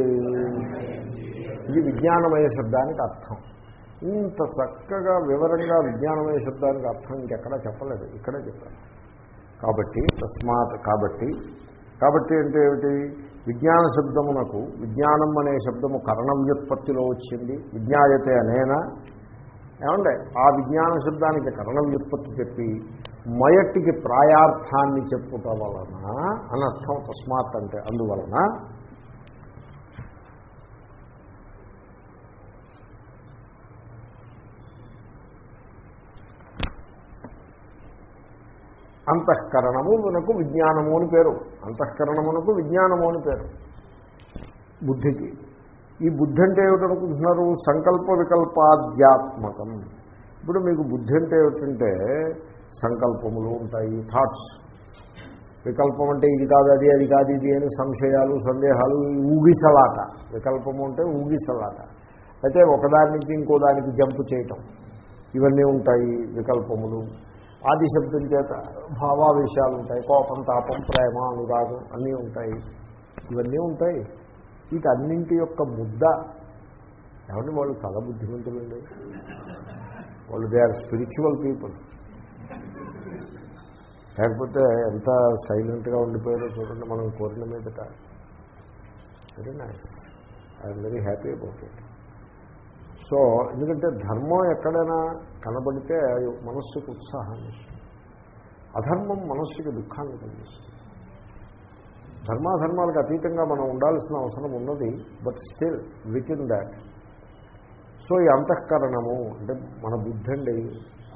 ఇది విజ్ఞానమయ శబ్దానికి అర్థం. ఇంత చక్కగా వివరంగా విజ్ఞానమయ శబ్దానికి అర్థం ఇంకెక్కడా చెప్పలేదు. ఇక్కడే చెప్పాలి కాబట్టి తస్మాత్ కాబట్టి కాబట్టి అంటే ఏమిటి? విజ్ఞాన శబ్దమునకు విజ్ఞానం అనే శబ్దము కరణ వ్యుత్పత్తిలో వచ్చింది విజ్ఞాయతే అనేనా? ఏమంటే ఆ విజ్ఞాన శబ్దానికి కరణ వ్యుత్పత్తి చెప్పి మయట్టికి ప్రాయార్థాన్ని చెప్పుట వలన అనర్థం తస్మాత్ అంటే అందువలన అంతఃకరణము మనకు విజ్ఞానము అని పేరు. అంతఃకరణమునకు విజ్ఞానము అని పేరు. బుద్ధికి. ఈ బుద్ధి అంటే ఏమిటనుకుంటున్నారు? సంకల్ప వికల్పాధ్యాత్మకం. ఇప్పుడు మీకు బుద్ధి అంటే ఏమిటంటే సంకల్పములు ఉంటాయి థాట్స్ వికల్పం అంటే ఇది కాదు అది అది కాదు ఇది అని సంశయాలు సందేహాలు ఊగిసలాట. వికల్పము అంటే ఊగిసలాట. అయితే ఒకదాని నుంచి ఇంకో దానికి జంపు చేయటం. ఇవన్నీ ఉంటాయి వికల్పములు. ఆది శబ్దం చేత భావావేశాలు ఉంటాయి. కోపం తాపం ప్రేమ అనురాగం అన్నీ ఉంటాయి. ఇవన్నీ ఉంటాయి. వీటన్నింటి యొక్క ముద్ద ఏమంటే వాళ్ళు చాలా బుద్ధిమంతులండి. వాళ్ళు దే ఆర్ స్పిరిచువల్ పీపుల్. లేకపోతే ఎంత సైలెంట్గా ఉండిపోయారో చూడండి మనం కోరిన మీదట. Very nice I'm very happy about it so ఎందుకంటే ధర్మం ఎక్కడైనా కనబడితే అది మనస్సుకు ఉత్సాహాన్ని ఇస్తుంది అధర్మం మనస్సుకి దుఃఖాన్ని కలిగిస్తుంది. ధర్మాధర్మాలకు అతీతంగా మనం ఉండాల్సిన అవసరం ఉన్నది but still with in that so ఈ అంతఃకరణము అంటే మన బుద్ధి అండి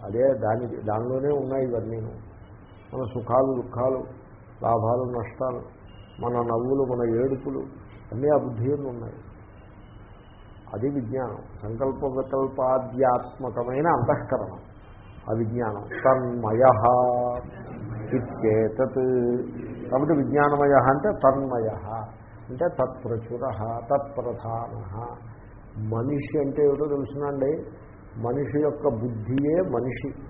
అదే దాని దానిలోనే ఉన్నాయి ఇవన్నీ మన సుఖాలు దుఃఖాలు లాభాలు నష్టాలు మన నవ్వులు మన ఏడుపులు అన్నీ ఆ బుద్ధి ఉన్నాయి. అది విజ్ఞానం. సంకల్ప వికల్పాధ్యాత్మకమైన అంతఃకరణం. ఆ విజ్ఞానం. తన్మయ ఇచ్చేతత్. కాబట్టి విజ్ఞానమయ అంటే తన్మయ. అంటే తత్ప్రచుర తత్ప్రధాన. మనిషి అంటే ఏమిటో తెలుసునండి? మనిషి యొక్క బుద్ధియే మనిషి.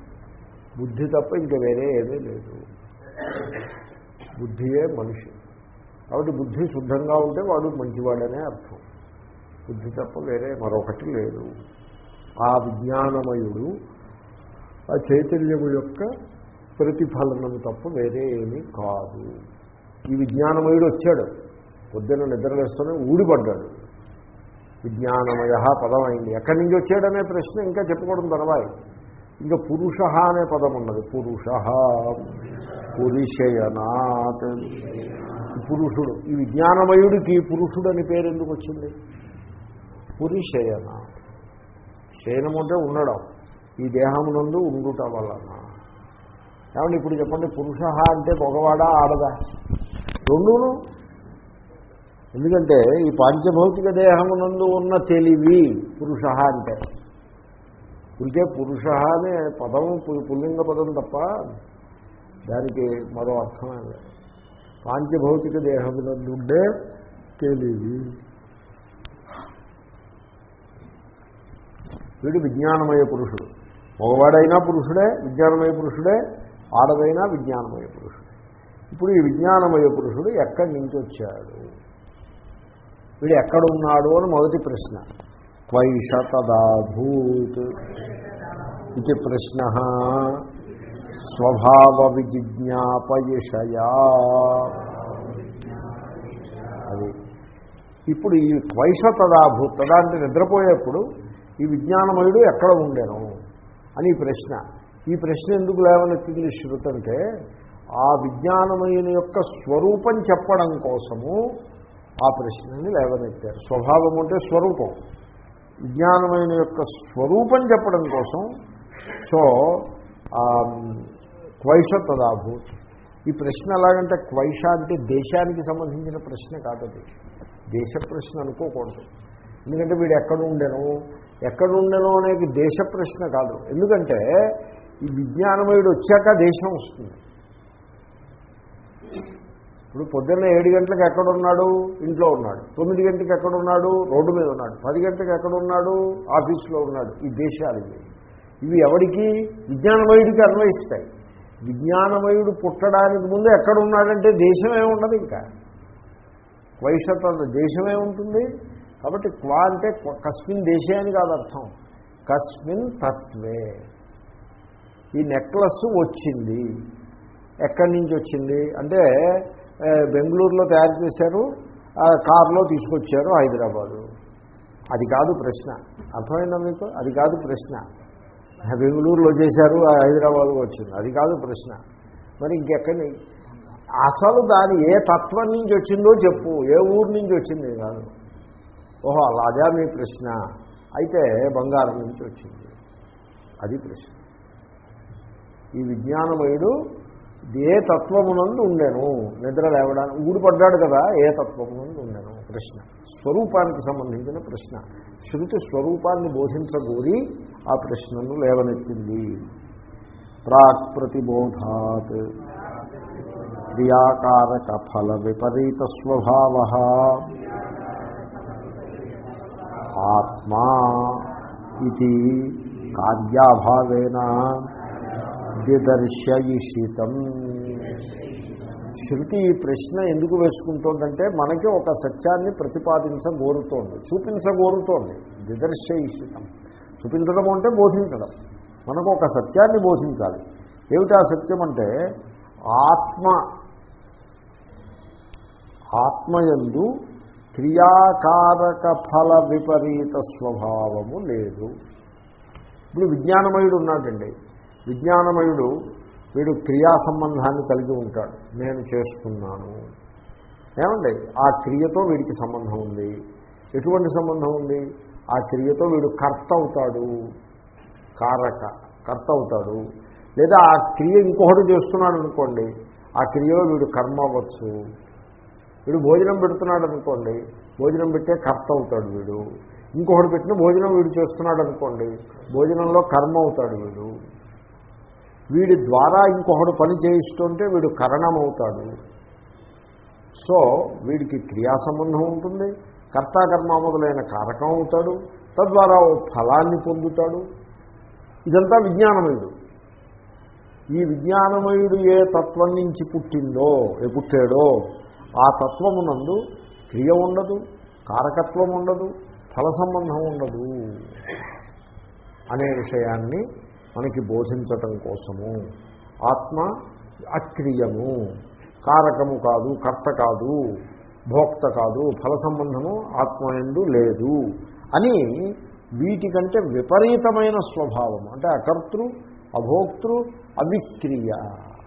బుద్ధి తప్ప ఇంక వేరే ఏమీ లేదు. బుద్ధియే మనిషి. కాబట్టి బుద్ధి శుద్ధంగా ఉంటే వాడు మంచివాడనే అర్థం. బుద్ధి తప్ప వేరే మరొకటి లేదు. ఆ విజ్ఞానమయుడు ఆ చైతన్యము యొక్క ప్రతిఫలనము తప్ప వేరే ఏమీ కాదు. ఈ విజ్ఞానమయుడు వచ్చాడు. పొద్దున్న నిద్రలేస్తూనే ఊడిపడ్డాడు. విజ్ఞానమయ పదం అయింది ఎక్కడి నుంచి వచ్చాడనే ప్రశ్న ఇంకా చెప్పుకోవడం తర్వాయి. ఇంకా పురుష అనే పదం ఉన్నది. పురుష పురుషయనాత్. పురుషుడు. ఈ విజ్ఞానమయుడికి పురుషుడు అని పేరు ఎందుకు వచ్చింది? పురుషయన శయనము అంటే ఉండడం. ఈ దేహమునందు ఉండుట వలన. కాబట్టి ఇప్పుడు చెప్పండి పురుష అంటే మగవాడా ఆడదా? రెండును. ఎందుకంటే ఈ పాంచభౌతిక దేహమునందు ఉన్న తెలివి పురుష అంటే. ఇంకే పురుష అనే పదం పుల్లింగ పదం తప్ప దానికి మరో అర్థమే లేదు. పాంచభౌతిక దేహమునందుండే తెలివి. వీడు విజ్ఞానమయ పురుషుడు. మగవాడైనా పురుషుడే విజ్ఞానమయ పురుషుడే ఆడదైనా విజ్ఞానమయ పురుషుడే. ఇప్పుడు ఈ విజ్ఞానమయ పురుషుడు ఎక్కడి నుంచి వచ్చాడు? వీడు ఎక్కడున్నాడు అని మొదటి ప్రశ్న. క్వైష తదాభూత్ ఇది ప్రశ్న. స్వభావ విజిజ్ఞాపయషయా అది. ఇప్పుడు ఈ క్వైష తదాభూత్ తదా అంటే నిద్రపోయేప్పుడు ఈ విజ్ఞానమయుడు ఎక్కడ ఉండేను? అని ప్రశ్న. ఈ ప్రశ్న ఎందుకు లేవనెత్తింది శృతి అంటే ఆ విజ్ఞానమయుని యొక్క స్వరూపం చెప్పడం కోసము ఆ ప్రశ్నని లేవనెత్తారు. స్వభావం అంటే స్వరూపం. విజ్ఞానమైన యొక్క స్వరూపం చెప్పడం కోసం సో క్వైష తదాభూత్ ఈ ప్రశ్న ఎలాగంటే క్వైష అంటే దేశానికి సంబంధించిన ప్రశ్న కాదది. దేశ ప్రశ్న అనుకోకూడదు. ఎందుకంటే వీడు ఎక్కడ ఉండెను? ఎక్కడుండెను అనేది దేశ ప్రశ్న కాదు. ఎందుకంటే ఈ విజ్ఞానమయుడు వచ్చాక దేశం వస్తుంది. ఇప్పుడు పొద్దున్న ఏడు గంటలకు ఎక్కడున్నాడు? ఇంట్లో ఉన్నాడు. తొమ్మిది గంటలకు ఎక్కడున్నాడు? రోడ్డు మీద ఉన్నాడు. పది గంటలకు ఎక్కడున్నాడు? ఆఫీస్లో ఉన్నాడు. ఈ దేశాలు ఇవి. ఇవి ఎవరికి విజ్ఞానమయుడికి అన్వయిస్తాయి. విజ్ఞానమయుడు పుట్టడానికి ముందు ఎక్కడున్నాడంటే దేశమే ఉండదు ఇంకా. వయసత్వ దేశమే ఉంటుంది. కాబట్టి క్వా అంటే కస్మిన్ దేశే అని కాదు అర్థం. కస్మిన్ తత్వే. ఈ నెక్లెస్ వచ్చింది. ఎక్కడి నుంచి వచ్చింది? అంటే బెంగళూరులో తయారు చేశారు కారులో తీసుకొచ్చారు హైదరాబాదు. అది కాదు ప్రశ్న. అర్థమైందా మీకు? అది కాదు ప్రశ్న. బెంగళూరులో చేశారు ఆ హైదరాబాద్లో వచ్చింది. అది కాదు ప్రశ్న. మరి ఇంకెక్కడి అసలు దాని ఏ తత్వం నుంచి వచ్చిందో చెప్పు. ఏ ఊరు నుంచి వచ్చింది? కాదు ఓహో అలాగా మీ ప్రశ్న. అయితే బంగారం నుంచి వచ్చింది. అది ప్రశ్న. ఈ విజ్ఞానమయుడు ఏ తత్వమునందు ఉండెను? నిద్ర లేవడానికి ఊడిపడ్డాడు కదా ఏ తత్వమునందు ఉండెను? ప్రశ్న. స్వరూపానికి సంబంధించిన ప్రశ్న. శృతి స్వరూపాన్ని బోధించగోరి ఆ ప్రశ్నను లేవనెత్తింది. ప్రాక్ ప్రతిబోధాత్. క్రియాకారక ఫల విపరీత స్వభావ. ఆత్మా ఇది కార్యాభావేన దిదర్శయిషితం. శృతి ఈ ప్రశ్న ఎందుకు వేసుకుంటోందంటే మనకి ఒక సత్యాన్ని ప్రతిపాదించగోరుతోంది చూపించగోరుతోంది దిదర్శయిషితం. చూపించడం అంటే బోధించడం. మనకు ఒక సత్యాన్ని బోధించాలి. ఏమిటి ఆ సత్యం అంటే ఆత్మ ఆత్మయందు క్రియాకారక ఫల విపరీత స్వభావము లేదు. ఇప్పుడు విజ్ఞానమయుడు ఉన్నాడండి విజ్ఞానమయుడు వీడు క్రియా సంబంధాన్ని కలిగి ఉంటాడు. నేను చేస్తున్నాను. ఏమండి? ఆ క్రియతో వీడికి సంబంధం ఉంది. ఎటువంటి సంబంధం ఉంది? ఆ క్రియతో వీడు కర్త అవుతాడు. కారక కర్త అవుతాడు. లేదా ఆ క్రియ ఇంకొకటి చేస్తున్నాడు అనుకోండి ఆ క్రియలో వీడు కర్మ అవ్వచ్చు. వీడు భోజనం పెడుతున్నాడు అనుకోండి భోజనం పెట్టే కర్త అవుతాడు వీడు. ఇంకొకటి పెట్టిన భోజనం వీడు చేస్తున్నాడు అనుకోండి భోజనంలో కర్మ అవుతాడు వీడు. వీడి ద్వారా ఇంకొకడు పని చేయిస్తుంటే వీడు కరణం అవుతాడు సో వీడికి క్రియా సంబంధం ఉంటుంది కర్తాకర్మ మొదలైన కారకం అవుతాడు తద్వారా ఓ ఫలాన్ని పొందుతాడు. ఇదంతా విజ్ఞానమయుడు. ఈ విజ్ఞానమయుడు ఏ తత్వం నుంచి పుట్టిందో ఏ పుట్టాడో ఆ తత్వమునందు క్రియ ఉండదు కారకత్వం ఉండదు ఫల సంబంధం ఉండదు అనే విషయాన్ని మనకి బోధించటం కోసము. ఆత్మ అక్రియము. కారకము కాదు కర్త కాదు భోక్త కాదు ఫల సంబంధము ఆత్మయందు లేదు అని వీటికంటే విపరీతమైన స్వభావం. అంటే అకర్తృ అభోక్తృ అవిక్రియ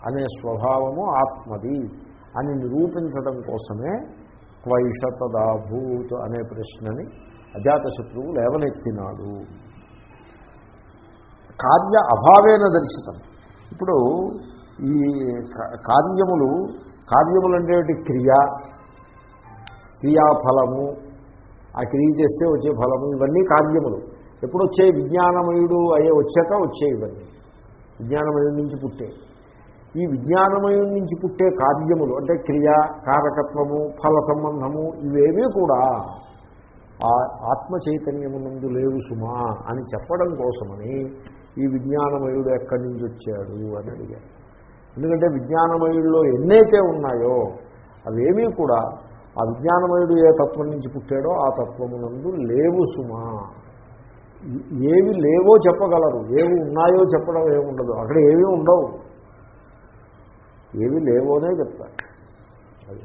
అనే స్వభావము ఆత్మది. అని నిరూపించడం కోసమే క్వైషతదాభూత్ అనే ప్రశ్నని అజాతశత్రువు లేవనెత్తినాడు. కార్య అభావేన దర్శితం. ఇప్పుడు ఈ కార్యములు కార్యములు అంటే క్రియ క్రియాఫలము ఆ క్రియ చేస్తే వచ్చే ఫలము ఇవన్నీ కార్యములు. ఎప్పుడు వచ్చే విజ్ఞానమయుడు అయ్యే వచ్చాక వచ్చే ఇవన్నీ విజ్ఞానమయుడి నుంచి పుట్టే. ఈ విజ్ఞానమయం నుంచి పుట్టే కార్యములు అంటే క్రియ కారకత్వము ఫల సంబంధము ఇవేమీ కూడా ఆ ఆత్మ చైతన్యమునందు లేవు సుమా అని చెప్పడం కోసమని ఈ విజ్ఞానమయుడు ఎక్కడి నుంచి వచ్చాడు అని అడిగారు. ఎందుకంటే విజ్ఞానమయుల్లో ఎన్నైతే ఉన్నాయో అవేమీ కూడా ఆ విజ్ఞానమయుడు ఏ తత్వం నుంచి పుట్టాడో ఆ తత్వమునందు లేవు సుమా. ఏవి లేవో చెప్పగలరు ఏవి ఉన్నాయో చెప్పడం ఏముండదు అక్కడ ఏమీ ఉండవు. ఏవి లేవోనే చెప్తారు అది.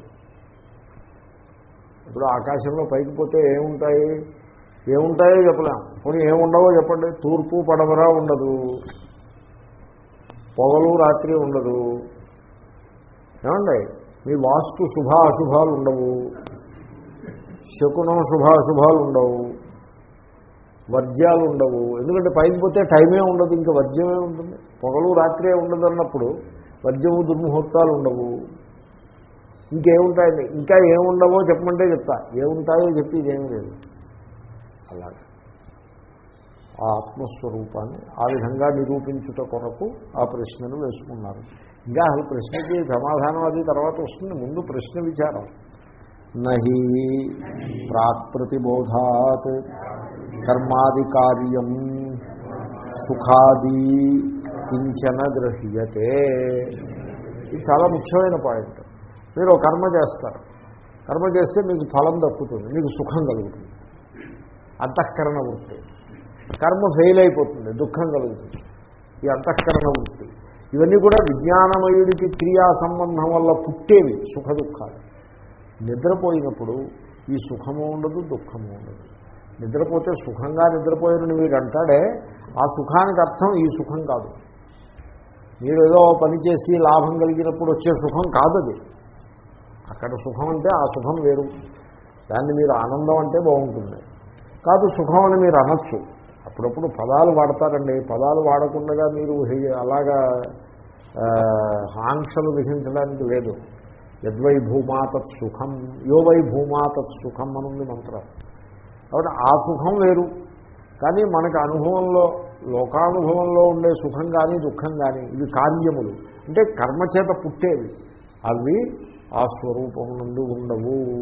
ఇప్పుడు ఆకాశంలో పైకి పోతే ఏముంటాయి? ఏముంటాయో చెప్పలేం. పోనీ ఏముండవో చెప్పండి. తూర్పు పడమరా ఉండదు. పొగలు రాత్రి ఉండదు. ఏమండి? మీ వాస్తు శుభ అశుభాలు ఉండవు. శకునం శుభ అశుభాలు ఉండవు. వర్జ్యాలు ఉండవు. ఎందుకంటే పైకి పోతే టైమే ఉండదు. ఇంకా వర్జ్యమే ఉంటుంది. పొగలు రాత్రే ఉండదు అన్నప్పుడు పద్యము దుర్ముహూర్తాలు ఉండవు. ఇంకేముంటాయండి? ఇంకా ఏముండవో చెప్పమంటే చెప్తా. ఏముంటాయో చెప్పి ఇదేం లేదు. అలాగే. ఆ ఆత్మస్వరూపాన్ని ఆ విధంగా నిరూపించుట కొరకు ఆ ప్రశ్నను వేసుకున్నారు. ఇంకా అసలు ప్రశ్నకి సమాధానం అది తర్వాత వస్తుంది. ముందు ప్రశ్న విచారం. నహి ప్రాక్ప్రతిబోధాత్ కర్మాది కార్యం సుఖాది కించన గ్రహ్యతే ఇది చాలా ముఖ్యమైన పాయింట్. మీరు కర్మ చేస్తారు. కర్మ చేస్తే మీకు ఫలం దక్కుతుంది మీకు సుఖం కలుగుతుంది. అంతఃకరణ వృత్తి. కర్మ ఫెయిల్ అయిపోతుంది దుఃఖం కలుగుతుంది. ఈ అంతఃకరణ వృత్తి. ఇవన్నీ కూడా విజ్ఞానమయుడికి క్రియా సంబంధం వల్ల పుట్టేవి సుఖ దుఃఖాలు. నిద్రపోయినప్పుడు ఈ సుఖము ఉండదు దుఃఖము ఉండదు. నిద్రపోతే సుఖంగా నిద్రపోయారని మీరు అంటాడే ఆ సుఖానికి అర్థం ఈ సుఖం కాదు. మీరు ఏదో పని చేసి లాభం కలిగినప్పుడు వచ్చే సుఖం కాదు అది అక్కడ సుఖం అంటే ఆ సుఖం వేరు. దాన్ని మీరు ఆనందం అంటే బాగుంటుంది. కాదు సుఖం అని మీరు అనొచ్చు. అప్పుడప్పుడు పదాలు వాడతారండి. పదాలు వాడకుండా మీరు అలాగా ఆంక్షలు విధించడానికి లేదు. యద్వై భూమా తత్ సుఖం యో వై భూమా తత్ సుఖం అనుంది మంత్రం. కాబట్టి ఆ సుఖం వేరు. కానీ మనకు అనుభవంలో లోకానుభవంలో ఉండే సుఖం కానీ దుఃఖం కానీ ఇవి కార్యములు. అంటే కర్మచేత పుట్టేవి. అవి ఆ స్వరూపం నుండి ఉండవు.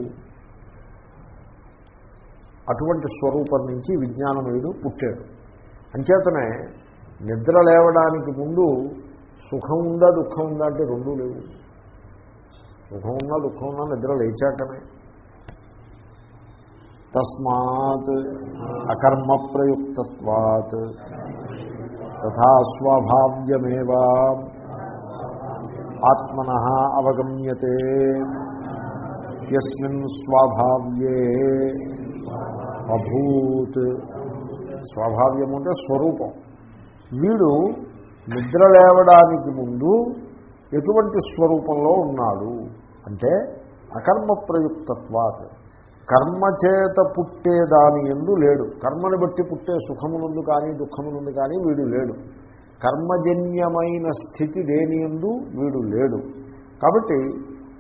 అటువంటి స్వరూపం నుంచి విజ్ఞానం వీడు పుట్టాడు. అంచేతనే నిద్ర లేవడానికి ముందు సుఖం ఉందా దుఃఖం ఉందా అంటే రెండూ లేవు. సుఖం ఉన్నా దుఃఖం ఉన్నా నిద్ర లేచాకనే. తస్మాత్ అకర్మ ప్రయుక్తత్వాత్ తథా స్వభావ్యమేవ. ఆత్మన అవగమ్యతే. యస్మిన్ స్వభావ్యే అభూత్. స్వభావ్యము అంటే స్వరూపం. వీడు నిద్ర లేవడానికి ముందు ఎటువంటి స్వరూపంలో ఉన్నాడు? అంటే అకర్మ ప్రయుక్తత్వాత్ కర్మచేత పుట్టేదాని పుట్టే దాని ఎందు లేడు. కర్మను బట్టి పుట్టే సుఖమునందు కానీ దుఃఖమునందు కానీ వీడు లేడు. కర్మజన్యమైన స్థితి దేని ఎందు? వీడు లేడు. కాబట్టి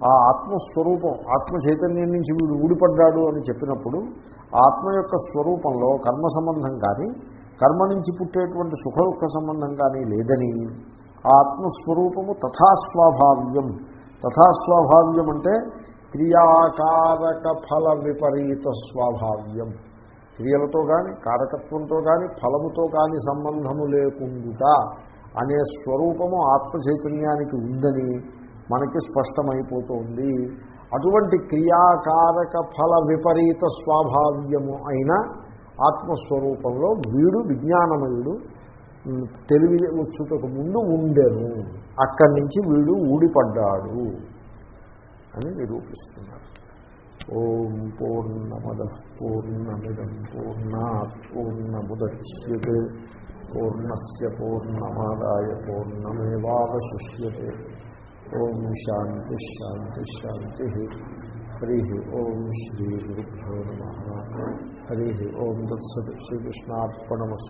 ఆ ఆత్మస్వరూపం ఆత్మ చైతన్యం నుంచి వీడు ఊడిపడ్డాడు అని చెప్పినప్పుడు ఆత్మ యొక్క స్వరూపంలో కర్మ సంబంధం కానీ కర్మ నుంచి పుట్టేటువంటి సుఖ దుఃఖ సంబంధం కానీ లేదని ఆ ఆత్మస్వరూపము తథాస్వాభావ్యం. తథాస్వాభావ్యం అంటే క్రియాకారక ఫల విపరీత స్వాభావ్యం. క్రియలతో కానీ కారకత్వంతో కానీ ఫలముతో కానీ సంబంధము లేకుండుట అనే స్వరూపము ఆత్మ చైతన్యానికి ఉందని మనకి స్పష్టమైపోతుంది. అటువంటి క్రియాకారక ఫల విపరీత స్వాభావ్యము అయిన ఆత్మస్వరూపంలో వీడు విజ్ఞానమయుడు తెలివి వచ్చుటకు ముందు ఉండెను. అక్కడి నుంచి వీడు ఊడిపడ్డాడు. అని నిరూపిస్తున్నారు. ఓం పూర్ణమద పూర్ణమిదం పూర్ణా పూర్ణముద్యతే పూర్ణస్ పూర్ణమాదాయ పూర్ణమేవాశిష్యతే ఓం శాంతి శాంతి శాంతి. హరి ఓం శ్రీ గురుభ్యో నమ. హరి ఓం దత్సత్ శ్రీకృష్ణార్పణమస్